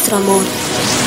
nuestro amor.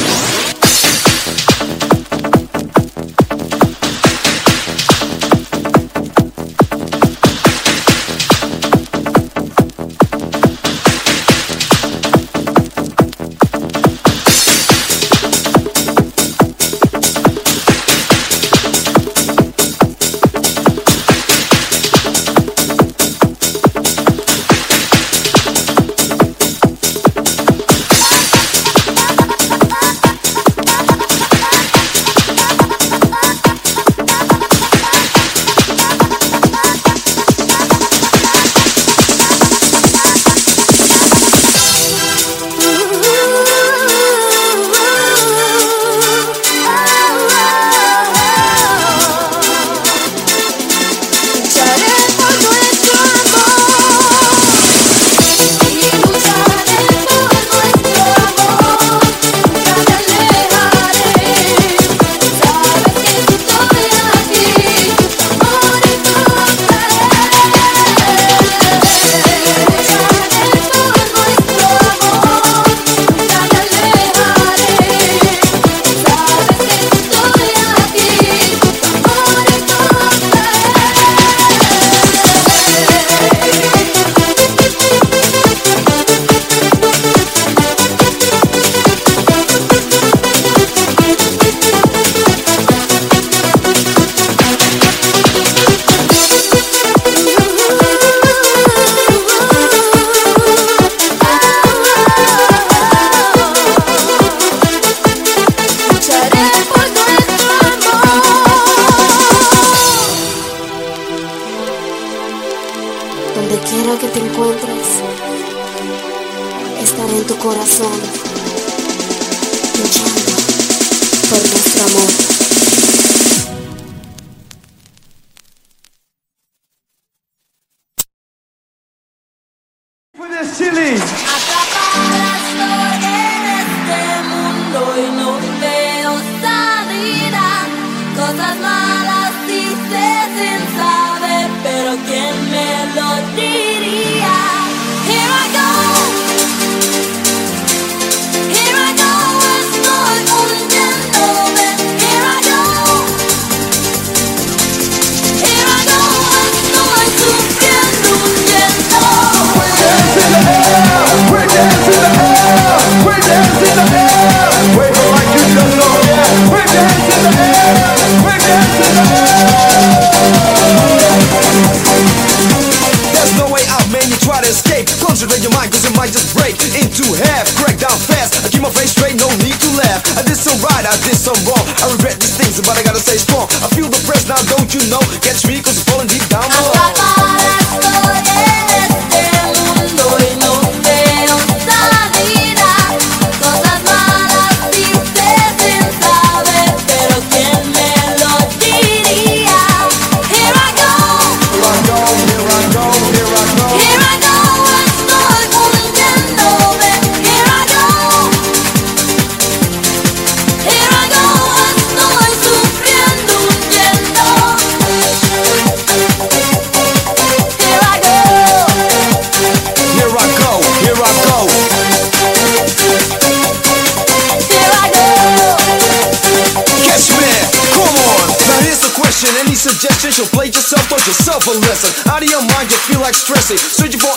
rejection, you'll play yourself, taught yourself a lesson. Out of your mind, you feel like stressing. Searching for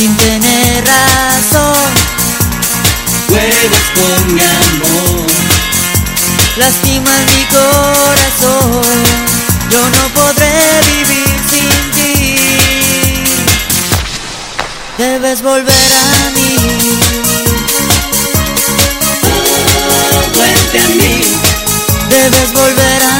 sin tener razón. Juegas con mi amor. Lastimas mi corazón. Yo no podré vivir sin ti. Debes volver a mí. Vuelve a mí. Debes volver a mí.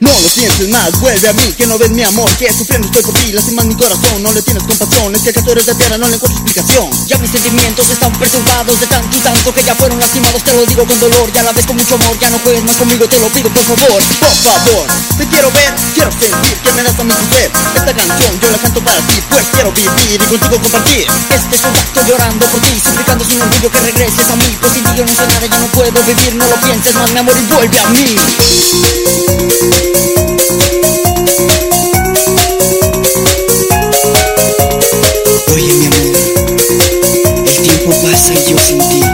No lo pienses más, vuelve a mí, que no ves mi amor Que sufriendo estoy por ti, lastimas mi corazón No le tienes compasión, es que tú eres de tierra No le encuentro explicación. Ya mis sentimientos están perturbados De tanto y tanto que ya fueron lastimados Te lo digo con dolor, ya la ves con mucho amor Ya no juegues más conmigo, te lo pido por favor Por favor, te quiero ver, quiero sentir Que me das a mi ser Esta canción yo la canto para ti Pues quiero vivir y contigo compartir. Este es un acto llorando por ti Suplicando sin orgullo que regreses a mí Pues sin ti yo no soy nada, ya no puedo vivir No lo pienses más mi amor y vuelve a mí Oye mi amor, el tiempo pasa y yo sin ti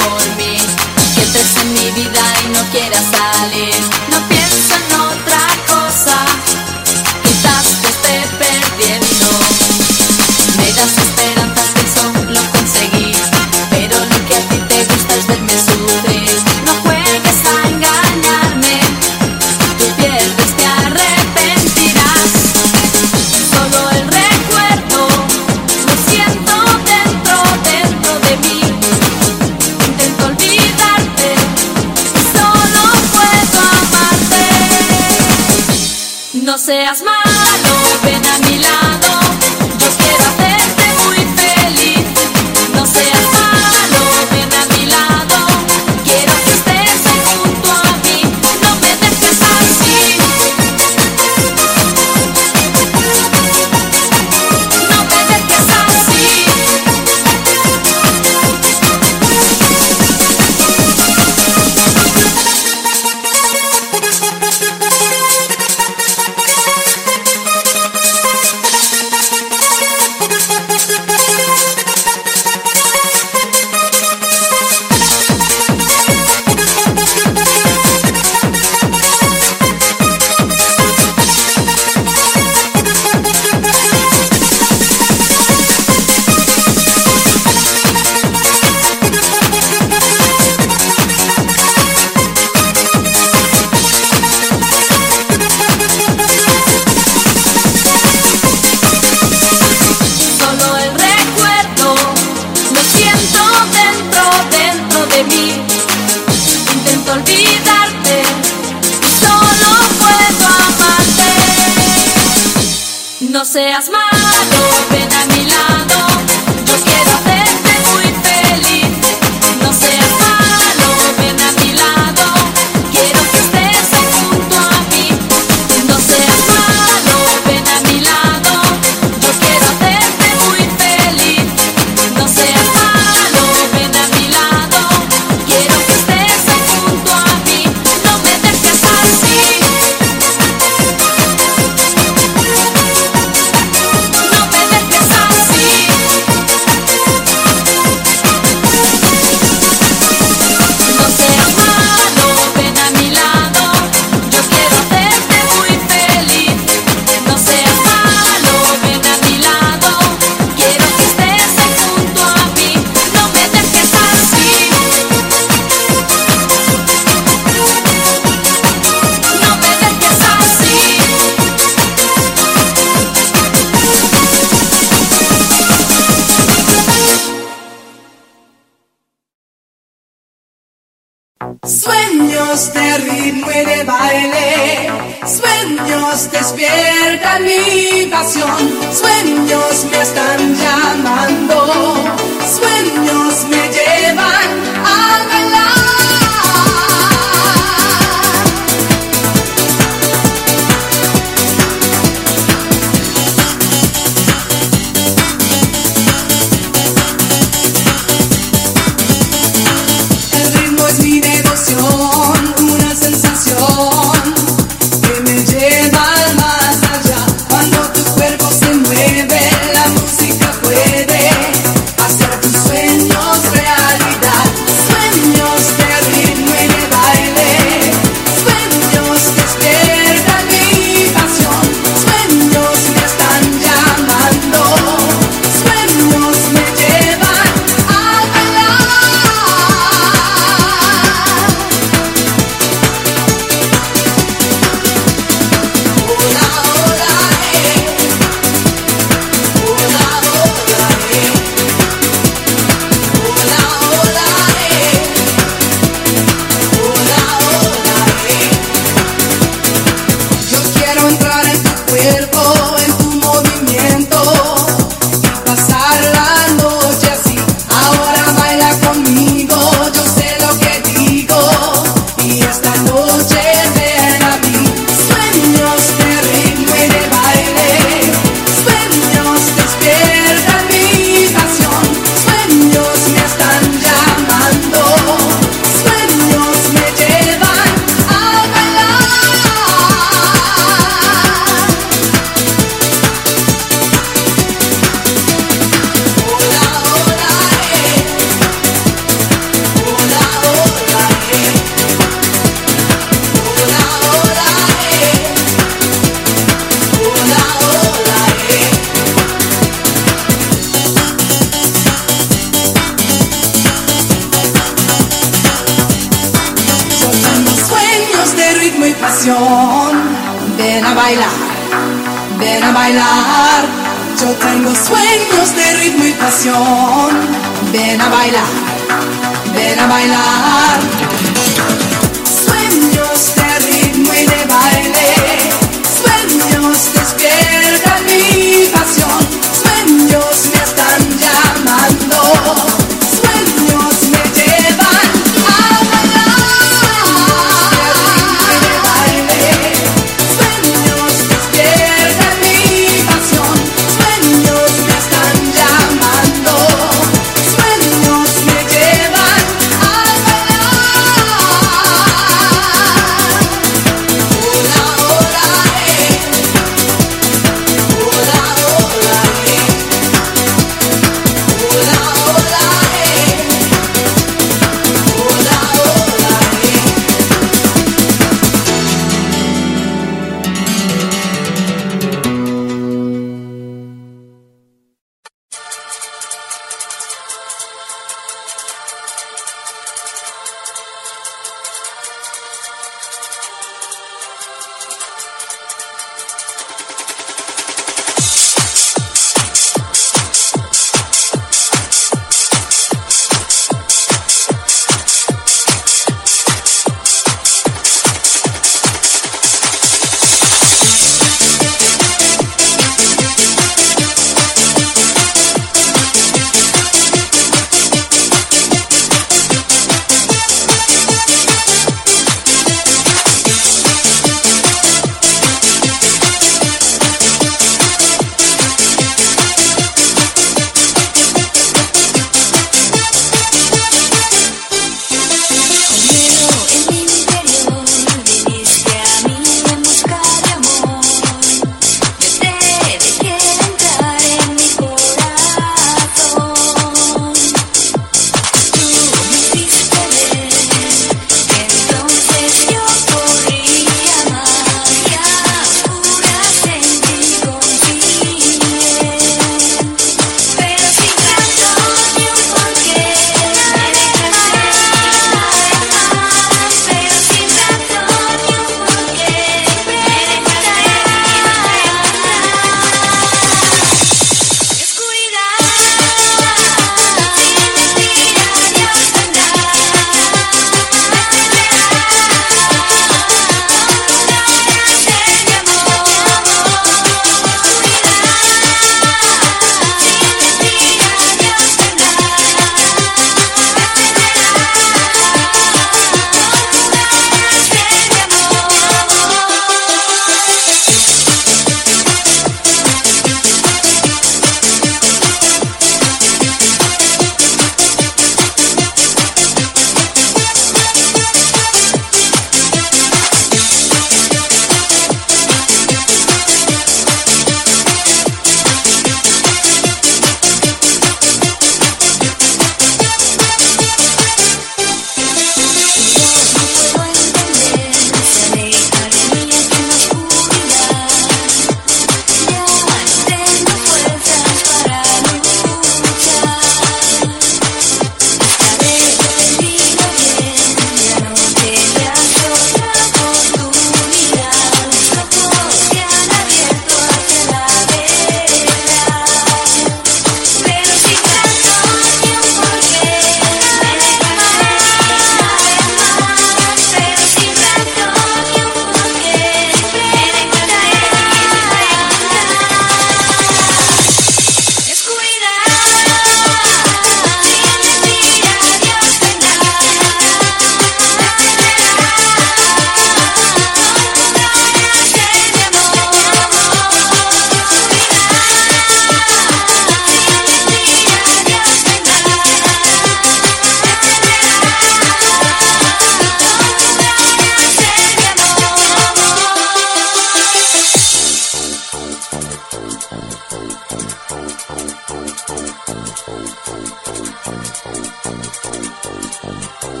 Pero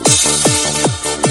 sin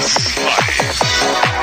Bye.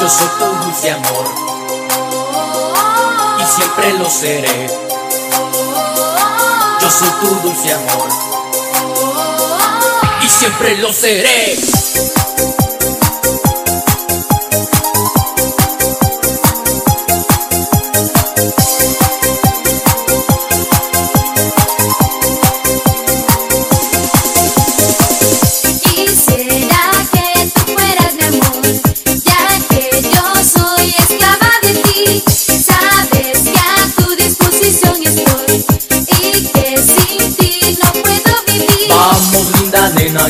Yo soy tu dulce amor y siempre lo seré. Yo soy tu dulce amor y siempre lo seré.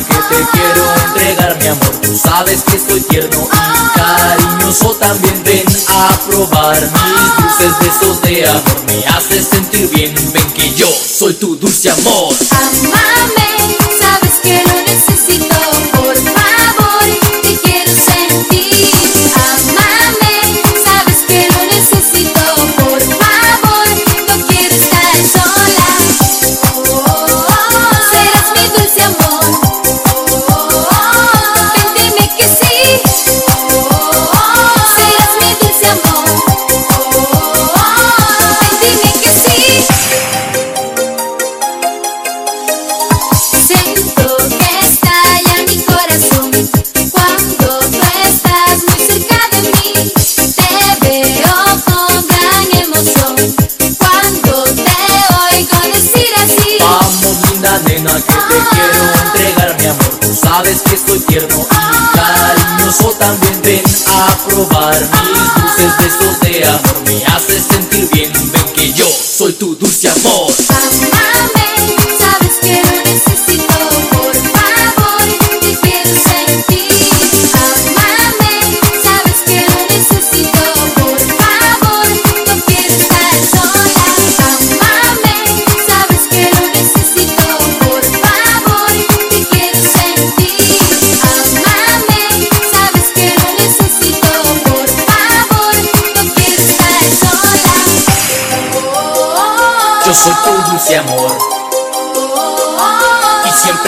que te quiero entregar mi amor. Tú sabes que estoy tierno y cariñoso también. Ven a probar mis dulces besos de amor. Me haces sentir bien, ven que yo soy tu dulce amor. Amar amar Mis dulces besos de amor me haces sentir bien. Ven que yo soy tu dulce amor.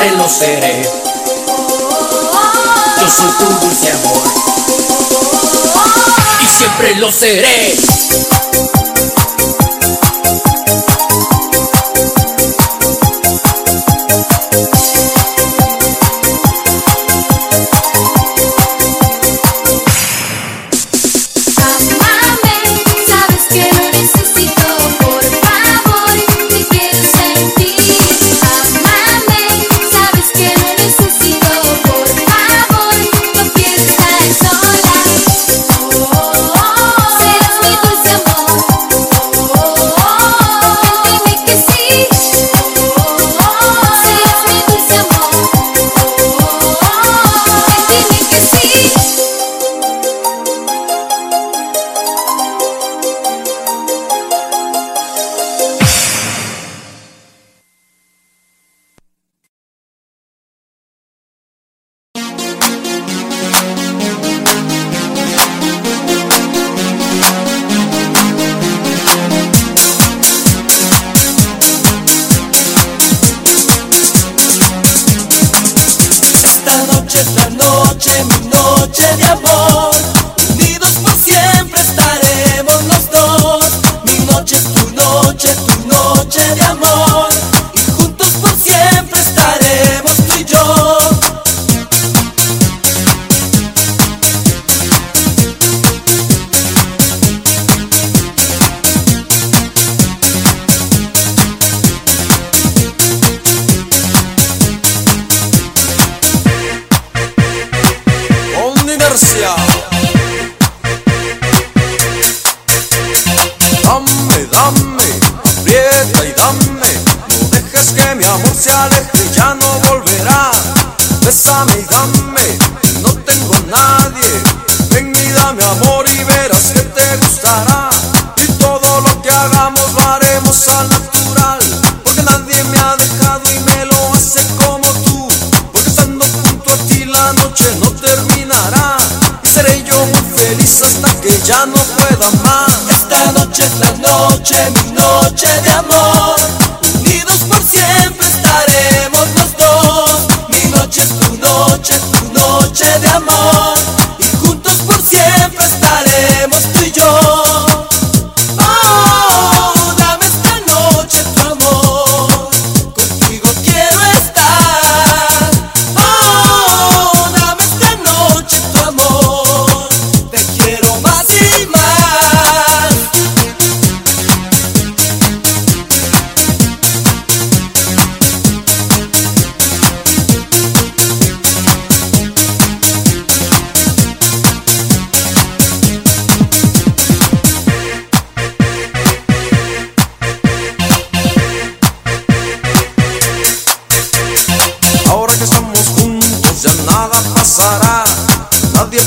siempre lo seré. Yo soy tu dulce amor y siempre lo seré.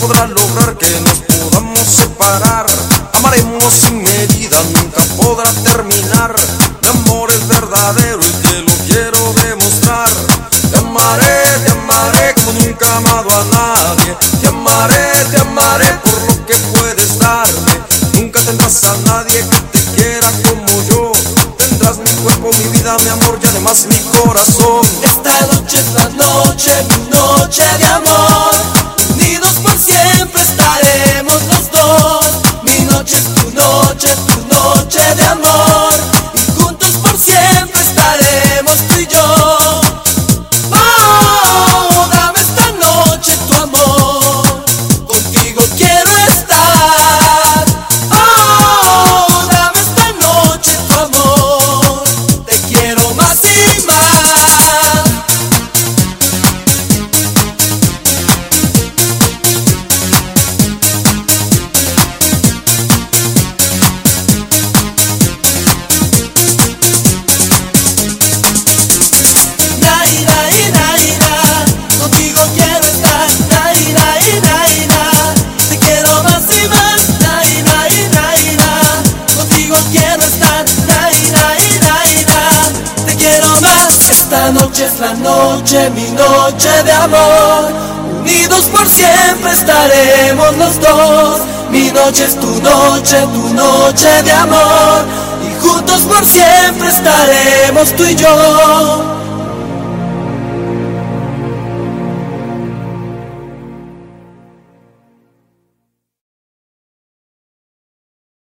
podrá lograr que noche es tu noche, tu noche de amor. Y juntos por siempre estaremos tú y yo.